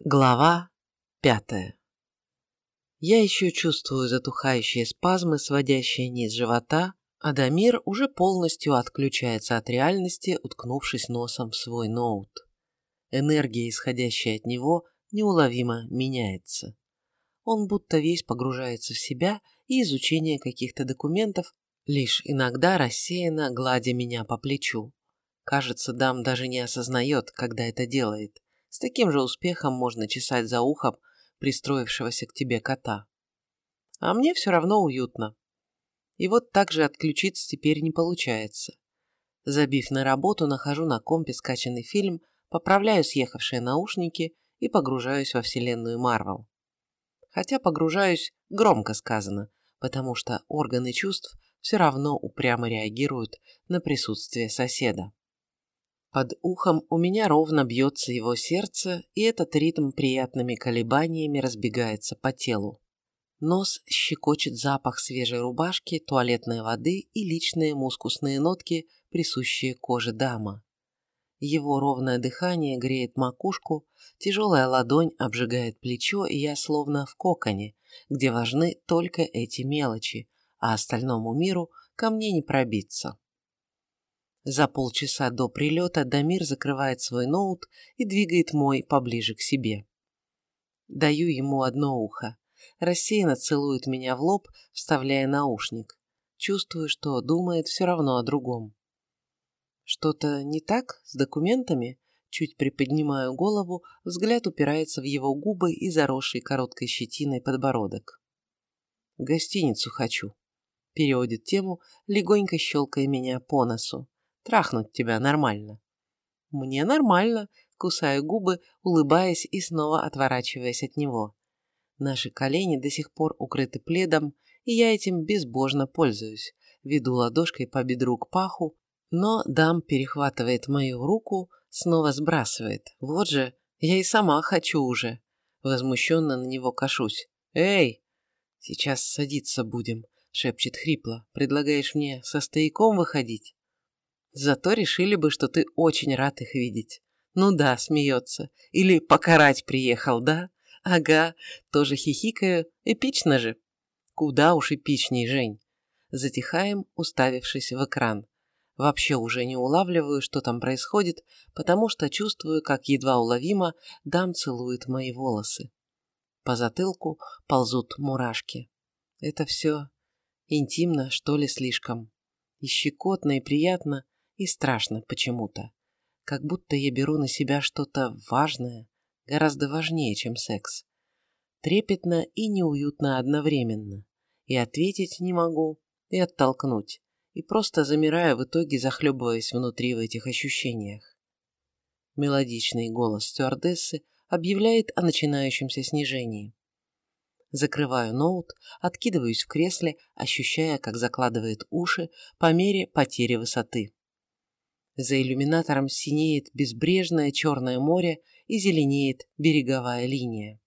Глава пятая Я еще чувствую затухающие спазмы, сводящие низ живота, а Дамир уже полностью отключается от реальности, уткнувшись носом в свой ноут. Энергия, исходящая от него, неуловимо меняется. Он будто весь погружается в себя и изучение каких-то документов, лишь иногда рассеянно гладя меня по плечу. Кажется, дам даже не осознает, когда это делает. С таким же успехом можно чесать за ухом пристроившегося к тебе кота. А мне все равно уютно. И вот так же отключиться теперь не получается. Забив на работу, нахожу на компе скачанный фильм, поправляю съехавшие наушники и погружаюсь во вселенную Марвел. Хотя погружаюсь громко сказано, потому что органы чувств все равно упрямо реагируют на присутствие соседа. Под ухом у меня ровно бьется его сердце, и этот ритм приятными колебаниями разбегается по телу. Нос щекочет запах свежей рубашки, туалетной воды и личные мускусные нотки, присущие коже дама. Его ровное дыхание греет макушку, тяжелая ладонь обжигает плечо, и я словно в коконе, где важны только эти мелочи, а остальному миру ко мне не пробиться. За полчаса до прилета Дамир закрывает свой ноут и двигает мой поближе к себе. Даю ему одно ухо. Рассеянно целует меня в лоб, вставляя наушник. Чувствую, что думает все равно о другом. Что-то не так с документами? Чуть приподнимаю голову, взгляд упирается в его губы и заросший короткой щетиной подбородок. Гостиницу хочу. Переводит тему, легонько щелкая меня по носу. Трахнуть тебя нормально. Мне нормально, кусаю губы, улыбаясь и снова отворачиваясь от него. Наши колени до сих пор укрыты пледом, и я этим безбожно пользуюсь. Веду ладошкой по бедру к паху, но дам перехватывает мою руку, снова сбрасывает. Вот же, я и сама хочу уже. Возмущенно на него кашусь. «Эй!» «Сейчас садиться будем», — шепчет хрипло. «Предлагаешь мне со стояком выходить?» Зато решили бы, что ты очень рад их видеть. Ну да, смеется. Или покарать приехал, да? Ага, тоже хихикаю. Эпично же. Куда уж эпичней, Жень. Затихаем, уставившись в экран. Вообще уже не улавливаю, что там происходит, потому что чувствую, как едва уловимо дам целует мои волосы. По затылку ползут мурашки. Это все интимно, что ли, слишком. И щекотно, и приятно, и страшно почему-то. Как будто я беру на себя что-то важное, гораздо важнее, чем секс. Трепетно и неуютно одновременно. И ответить не могу, и оттолкнуть. И просто замираю в итоге, захлебываясь внутри в этих ощущениях. Мелодичный голос стюардессы объявляет о начинающемся снижении. Закрываю ноут, откидываюсь в кресле, ощущая, как закладывает уши по мере потери высоты. За иллюминатором синеет безбрежное Черное море и зеленеет береговая линия.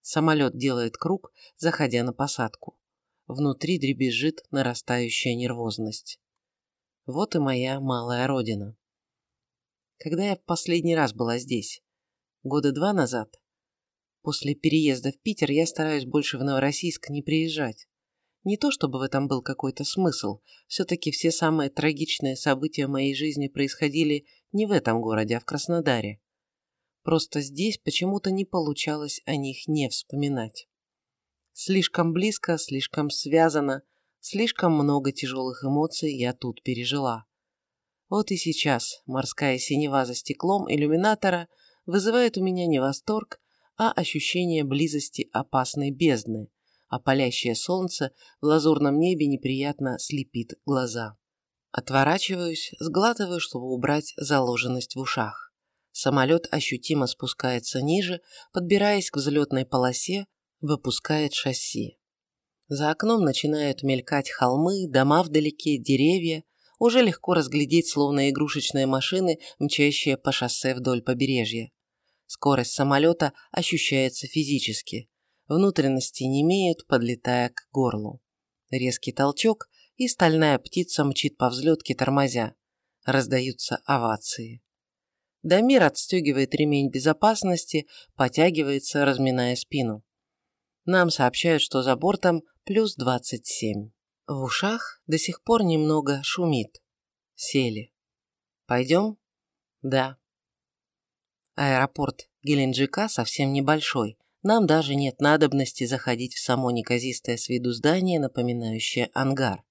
Самолет делает круг, заходя на посадку. Внутри дребезжит нарастающая нервозность. Вот и моя малая родина. Когда я в последний раз была здесь? Года два назад? После переезда в Питер я стараюсь больше в Новороссийск не приезжать. Не то чтобы в этом был какой-то смысл, все-таки все самые трагичные события моей жизни происходили не в этом городе, а в Краснодаре. Просто здесь почему-то не получалось о них не вспоминать. Слишком близко, слишком связано, слишком много тяжелых эмоций я тут пережила. Вот и сейчас морская синева за стеклом иллюминатора вызывает у меня не восторг, а ощущение близости опасной бездны, а палящее солнце в лазурном небе неприятно слепит глаза. Отворачиваюсь, сглатываю, чтобы убрать заложенность в ушах. Самолет ощутимо спускается ниже, подбираясь к взлетной полосе, выпускает шасси. За окном начинают мелькать холмы, дома вдалеке, деревья. Уже легко разглядеть, словно игрушечные машины, мчащие по шоссе вдоль побережья. Скорость самолета ощущается физически. Внутренности не имеют, подлетая к горлу. Резкий толчок, и стальная птица мчит по взлетке тормозя. Раздаются овации. Дамир отстегивает ремень безопасности, потягивается, разминая спину. Нам сообщают, что за бортом плюс 27. В ушах до сих пор немного шумит. Сели. Пойдем? Да. Аэропорт Геленджика совсем небольшой. Нам даже нет надобности заходить в само неказистое с виду здание, напоминающее ангар.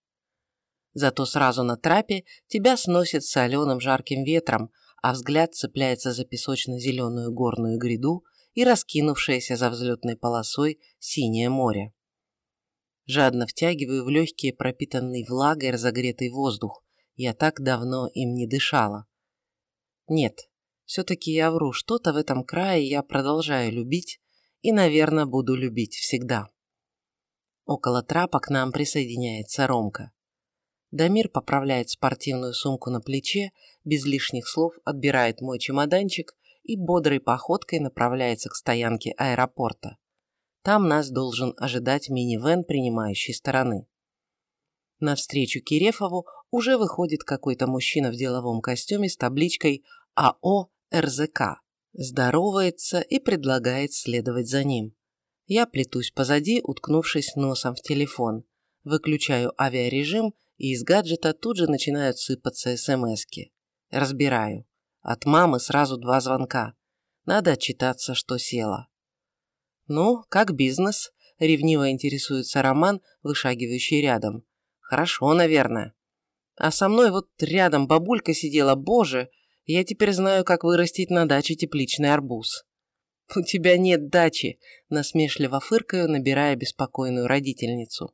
Зато сразу на трапе тебя сносит соленым жарким ветром, а взгляд цепляется за песочно-зеленую горную гряду и раскинувшееся за взлетной полосой синее море. Жадно втягиваю в легкие пропитанный влагой разогретый воздух. Я так давно им не дышала. Нет, все-таки я вру, что-то в этом крае я продолжаю любить и, наверное, буду любить всегда. Около трапа к нам присоединяется Ромка. Дамир поправляет спортивную сумку на плече, без лишних слов отбирает мой чемоданчик и бодрой походкой направляется к стоянке аэропорта. Там нас должен ожидать минивэн принимающей стороны. Навстречу Кирефову уже выходит какой-то мужчина в деловом костюме с табличкой АО РЗК, здоровается и предлагает следовать за ним. Я плетусь позади, уткнувшись носом в телефон, выключаю авиарежим, и из гаджета тут же начинают сыпаться смски. Разбираю. От мамы сразу два звонка. Надо отчитаться, что села. «Ну, как бизнес?» – ревниво интересуется Роман, вышагивающий рядом. «Хорошо, наверное. А со мной вот рядом бабулька сидела, боже, я теперь знаю, как вырастить на даче тепличный арбуз». «У тебя нет дачи», – насмешливо фыркаю, набирая беспокойную родительницу.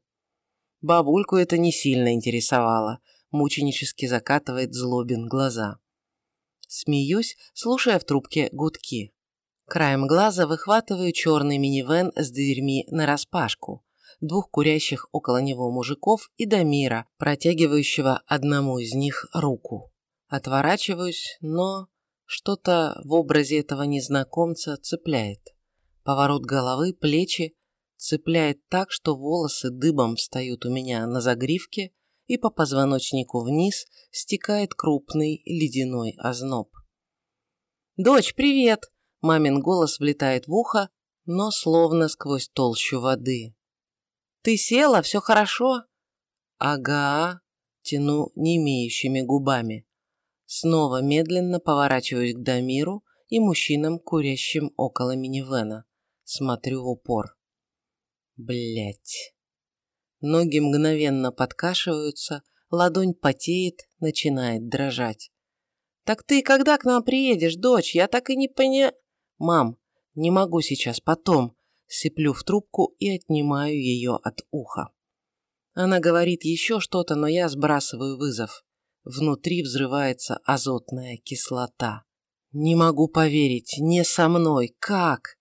Бабульку это не сильно интересовало, мученически закатывает злобин глаза. Смеюсь, слушая в трубке гудки. Краем глаза выхватываю черный минивэн с дверьми нараспашку, двух курящих около него мужиков и Дамира, протягивающего одному из них руку. Отворачиваюсь, но что-то в образе этого незнакомца цепляет. Поворот головы, плечи цепляет так, что волосы дыбом встают у меня на загривке, и по позвоночнику вниз стекает крупный ледяной озноб. «Дочь, привет!» – мамин голос влетает в ухо, но словно сквозь толщу воды. «Ты села? Все хорошо?» «Ага», – тяну не имеющими губами. Снова медленно поворачиваюсь к Дамиру и мужчинам, курящим около минивэна. Смотрю в упор. Блять. Ноги мгновенно подкашиваются, ладонь потеет, начинает дрожать. «Так ты когда к нам приедешь, дочь? Я так и не поня...» «Мам, не могу сейчас, потом». Сиплю в трубку и отнимаю ее от уха. Она говорит еще что-то, но я сбрасываю вызов. Внутри взрывается азотная кислота. Не могу поверить, не со мной, как?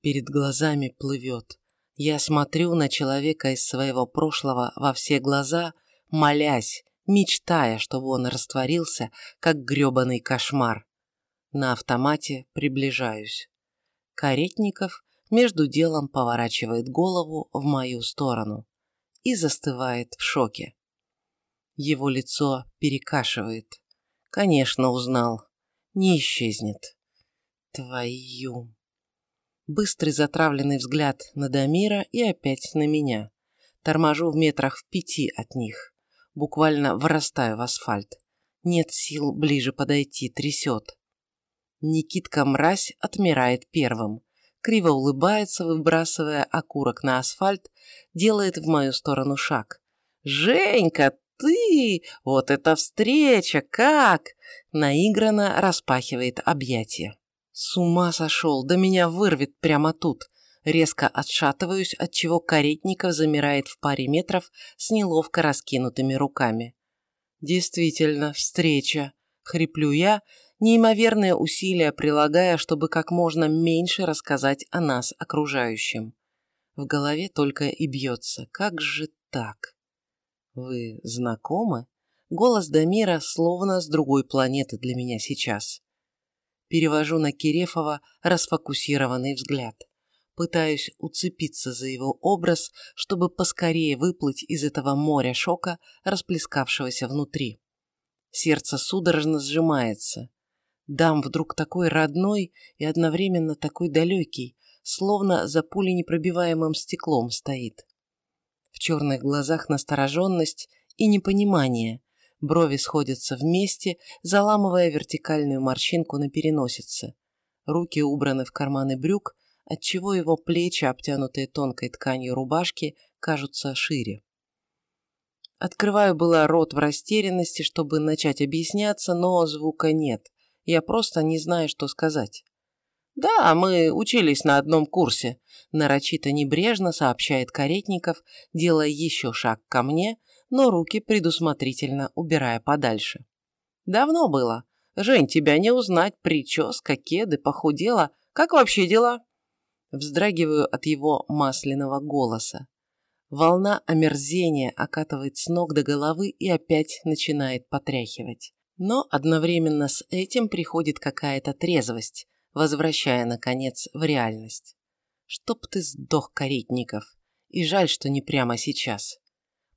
Перед глазами плывет. Я смотрю на человека из своего прошлого во все глаза, молясь, мечтая, чтобы он растворился, как грёбаный кошмар. На автомате приближаюсь. Каретников между делом поворачивает голову в мою сторону и застывает в шоке. Его лицо перекашивает. Конечно, узнал. Не исчезнет. Твою Быстрый затравленный взгляд на Дамира и опять на меня. Торможу в метрах в пяти от них. Буквально вырастаю в асфальт. Нет сил ближе подойти, трясет. Никитка-мразь отмирает первым. Криво улыбается, выбрасывая окурок на асфальт, делает в мою сторону шаг. «Женька, ты! Вот это встреча! Как?» Наигранно распахивает объятия. С ума сошел, да меня вырвет прямо тут. Резко отшатываюсь, отчего Каретников замирает в паре метров с неловко раскинутыми руками. Действительно, встреча. Хриплю я, неимоверные усилия прилагая, чтобы как можно меньше рассказать о нас окружающим. В голове только и бьется. Как же так? Вы знакомы? Голос Дамира словно с другой планеты для меня сейчас. Перевожу на Кирефова расфокусированный взгляд. Пытаюсь уцепиться за его образ, чтобы поскорее выплыть из этого моря шока, расплескавшегося внутри. Сердце судорожно сжимается. Дам вдруг такой родной и одновременно такой далекий, словно за пуленепробиваемым стеклом стоит. В черных глазах настороженность и непонимание, брови сходятся вместе, заламывая вертикальную морщинку на переносице. Руки убраны в карманы брюк, отчего его плечи, обтянутые тонкой тканью рубашки, кажутся шире. Открываю было рот в растерянности, чтобы начать объясняться, но звука нет. Я просто не знаю, что сказать. «Да, мы учились на одном курсе», – нарочито небрежно сообщает Каретников, делая еще шаг ко мне, но руки предусмотрительно убирая подальше. «Давно было. Жень, тебя не узнать. Прическа, кеды, похудела. Как вообще дела?» Вздрагиваю от его масляного голоса. Волна омерзения окатывает с ног до головы и опять начинает потряхивать. Но одновременно с этим приходит какая-то трезвость, возвращая, наконец, в реальность. Чтоб ты сдох, Каретников. И жаль, что не прямо сейчас.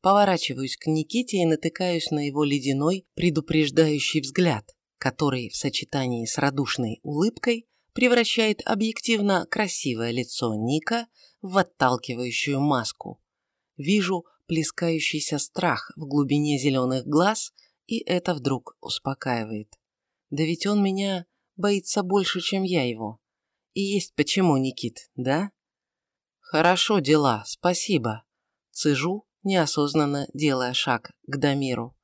Поворачиваюсь к Никите и натыкаюсь на его ледяной, предупреждающий взгляд, который в сочетании с радушной улыбкой превращает объективно красивое лицо Ника в отталкивающую маску, Вижу плескающийся страх в глубине зеленых глаз, и это вдруг успокаивает. Да ведь он меня боится больше, чем я его. И есть почему, Никит, да? Хорошо дела, спасибо. Цежу, неосознанно делая шаг к Дамиру.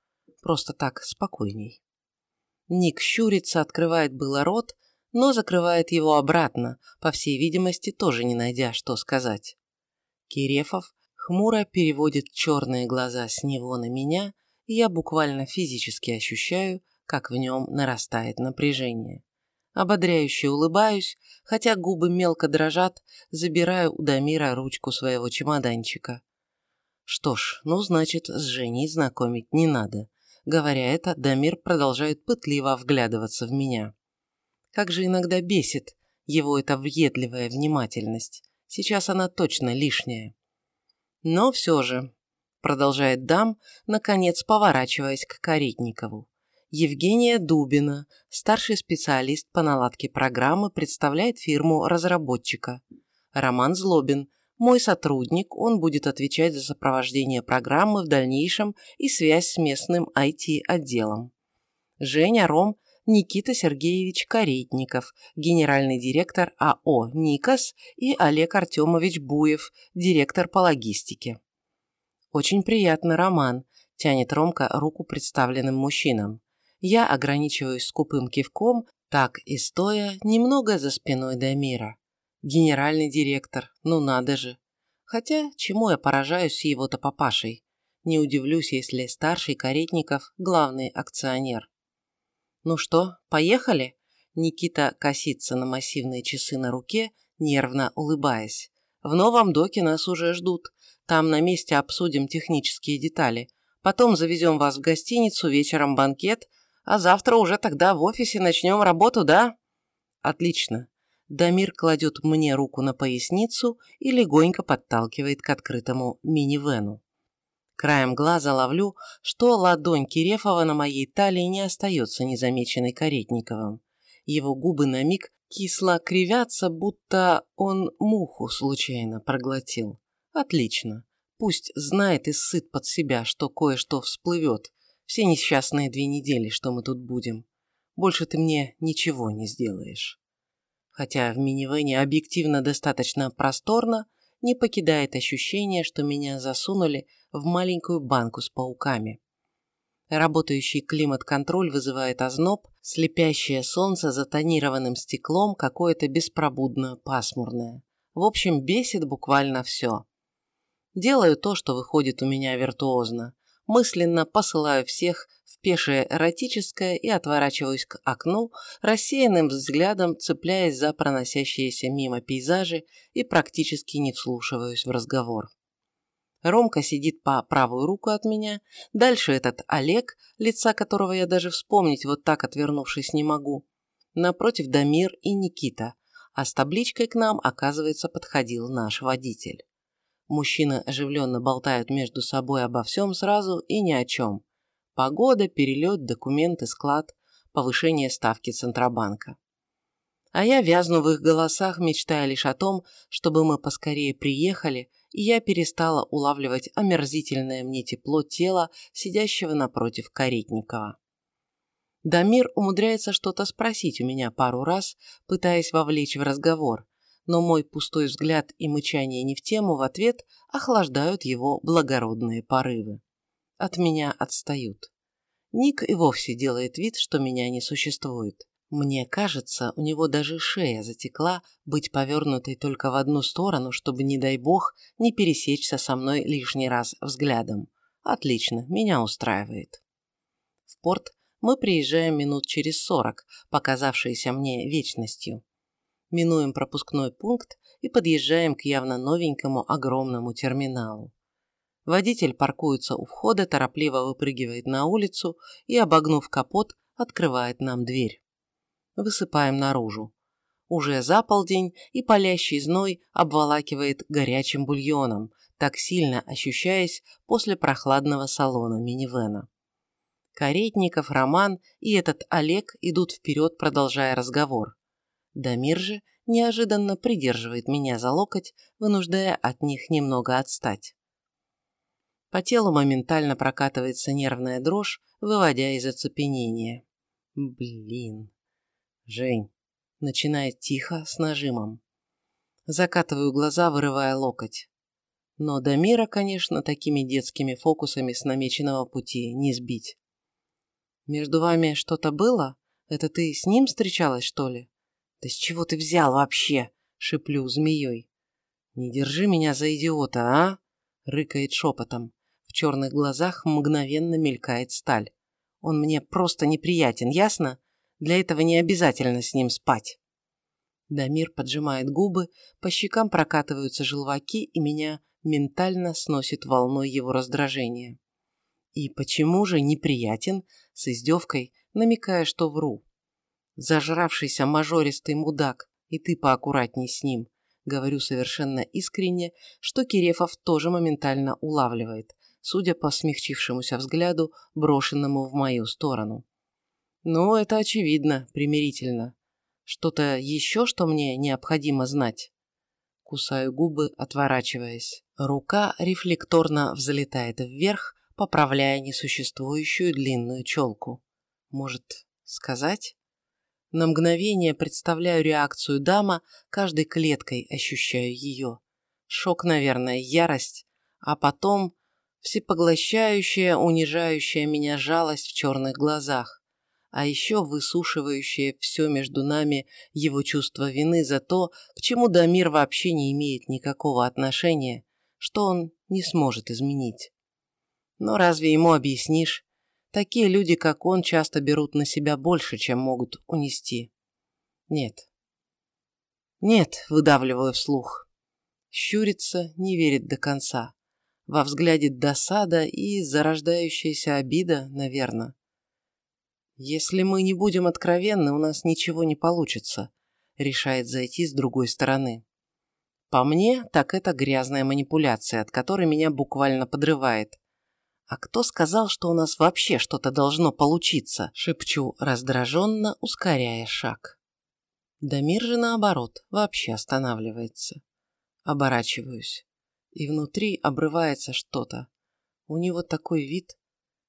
Просто так спокойней. Ник щурится, открывает было рот, но закрывает его обратно, по всей видимости, тоже не найдя, что сказать. Кирефов хмуро переводит черные глаза с него на меня, и я буквально физически ощущаю, как в нем нарастает напряжение. Ободряюще улыбаюсь, хотя губы мелко дрожат, забираю у Дамира ручку своего чемоданчика. Что ж, ну значит, с Женей знакомить не надо. Говоря это, Дамир продолжает пытливо вглядываться в меня. Как же иногда бесит его эта въедливая внимательность. Сейчас она точно лишняя. Но все же, продолжает дам, наконец поворачиваясь к Каретникову. Евгения Дубина, старший специалист по наладке программы, представляет фирму разработчика. Роман Злобин, мой сотрудник, он будет отвечать за сопровождение программы в дальнейшем и связь с местным IT-отделом. Женя Ром Никита Сергеевич Каретников, генеральный директор АО «Никос» и Олег Артемович Буев, директор по логистике. «Очень приятно, Роман», – тянет Ромка руку представленным мужчинам. Я ограничиваюсь скупым кивком, так и стоя, немного за спиной Дамира. Генеральный директор, ну надо же. Хотя, чему я поражаюсь его-то папашей? Не удивлюсь, если старший Каретников – главный акционер. «Ну что, поехали?» Никита косится на массивные часы на руке, нервно улыбаясь. «В новом доке нас уже ждут. Там на месте обсудим технические детали. Потом завезем вас в гостиницу, вечером банкет, а завтра уже тогда в офисе начнем работу, да?» «Отлично». Дамир кладет мне руку на поясницу и легонько подталкивает к открытому минивену. Краем глаза ловлю, что ладонь Кирефова на моей талии не остается незамеченной Каретниковым. Его губы на миг кисло кривятся, будто он муху случайно проглотил. Отлично. Пусть знает и сыт под себя, что кое-что всплывет. Все несчастные две недели, что мы тут будем. Больше ты мне ничего не сделаешь. Хотя в минивэне объективно достаточно просторно, не покидает ощущение, что меня засунули в маленькую банку с пауками. Работающий климат-контроль вызывает озноб, слепящее солнце за тонированным стеклом какое-то беспробудно пасмурное. В общем, бесит буквально все. Делаю то, что выходит у меня виртуозно. Мысленно посылаю всех в пешее эротическое и отворачиваюсь к окну, рассеянным взглядом цепляясь за проносящиеся мимо пейзажи и практически не вслушиваюсь в разговор. Ромка сидит по правую руку от меня, дальше этот Олег, лица которого я даже вспомнить вот так отвернувшись не могу. Напротив Дамир и Никита, а с табличкой к нам, оказывается, подходил наш водитель. Мужчины оживленно болтают между собой обо всем сразу и ни о чем. Погода, перелет, документы, склад. повышение ставки Центробанка. А я вязну в их голосах, мечтая лишь о том, чтобы мы поскорее приехали, и я перестала улавливать омерзительное мне тепло тела, сидящего напротив Каретникова. Дамир умудряется что-то спросить у меня пару раз, пытаясь вовлечь в разговор, но мой пустой взгляд и мычание не в тему в ответ охлаждают его благородные порывы. От меня отстают. Ник и вовсе делает вид, что меня не существует. Мне кажется, у него даже шея затекла быть повернутой только в одну сторону, чтобы, не дай бог, не пересечься со мной лишний раз взглядом. Отлично, меня устраивает. В порт мы приезжаем минут через сорок, показавшиеся мне вечностью. Минуем пропускной пункт и подъезжаем к явно новенькому огромному терминалу. Водитель паркуется у входа, торопливо выпрыгивает на улицу и, обогнув капот, открывает нам дверь. Высыпаем наружу. Уже за полдень и палящий зной обволакивает горячим бульоном, так сильно ощущаясь после прохладного салона минивэна. Каретников, Роман и этот Олег идут вперед, продолжая разговор. Дамир же неожиданно придерживает меня за локоть, вынуждая от них немного отстать. По телу моментально прокатывается нервная дрожь, выводя из оцепенения. Блин. Жень. Начинает тихо, с нажимом. Закатываю глаза, вырывая локоть. Но Дамира, конечно, такими детскими фокусами с намеченного пути не сбить. Между вами что-то было? Это ты с ним встречалась, что ли? Да с чего ты взял вообще? Шиплю змеей. Не держи меня за идиота, а? Рыкает шепотом. В черных глазах мгновенно мелькает сталь. Он мне просто неприятен, ясно? Для этого не обязательно с ним спать. Дамир поджимает губы, по щекам прокатываются желваки, и меня ментально сносит волной его раздражения. И почему же неприятен, с издевкой, намекая, что вру? Зажравшийся мажористый мудак, и ты поаккуратней с ним. Говорю совершенно искренне, что Кирефов тоже моментально улавливает, судя по смягчившемуся взгляду, брошенному в мою сторону. Ну, это очевидно, примирительно. Что-то еще, что мне необходимо знать? Кусаю губы, отворачиваясь. Рука рефлекторно взлетает вверх, поправляя несуществующую длинную челку. Может, сказать? На мгновение представляю реакцию дама, каждой клеткой ощущаю ее. Шок, наверное, ярость, а потом всепоглощающая, унижающая меня жалость в черных глазах, а еще высушивающая все между нами его чувство вины за то, к чему Дамир вообще не имеет никакого отношения, что он не сможет изменить. Но разве ему объяснишь? Такие люди, как он, часто берут на себя больше, чем могут унести. Нет. Нет, выдавливаю вслух. Щурится, не верит до конца. Во взгляде досада и зарождающаяся обида, наверное. Если мы не будем откровенны, у нас ничего не получится, решает зайти с другой стороны. По мне, так это грязная манипуляция, от которой меня буквально подрывает. «А кто сказал, что у нас вообще что-то должно получиться?» – шепчу раздраженно, ускоряя шаг. Дамир же, наоборот, вообще останавливается. Оборачиваюсь. И внутри обрывается что-то. У него такой вид.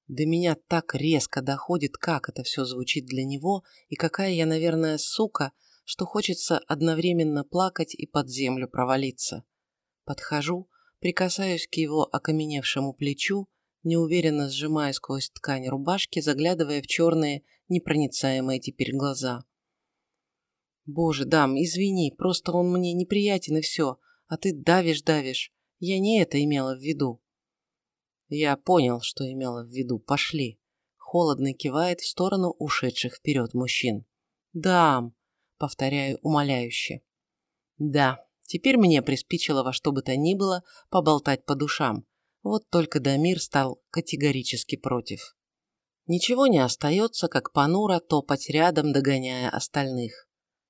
До меня так резко доходит, как это все звучит для него, и какая я, наверное, сука, что хочется одновременно плакать и под землю провалиться. Подхожу, прикасаюсь к его окаменевшему плечу, неуверенно сжимая сквозь ткань рубашки, заглядывая в черные, непроницаемые теперь глаза. «Боже, дам, извини, просто он мне неприятен и все, а ты давишь-давишь. Я не это имела в виду». Я понял, что имела в виду. Пошли. Холодно кивает в сторону ушедших вперед мужчин. «Дам», — повторяю умоляюще. «Да, теперь мне приспичило во что бы то ни было поболтать по душам, вот только Дамир стал категорически против. Ничего не остается, как понуро топать рядом, догоняя остальных.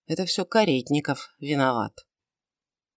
Это все Каретников виноват.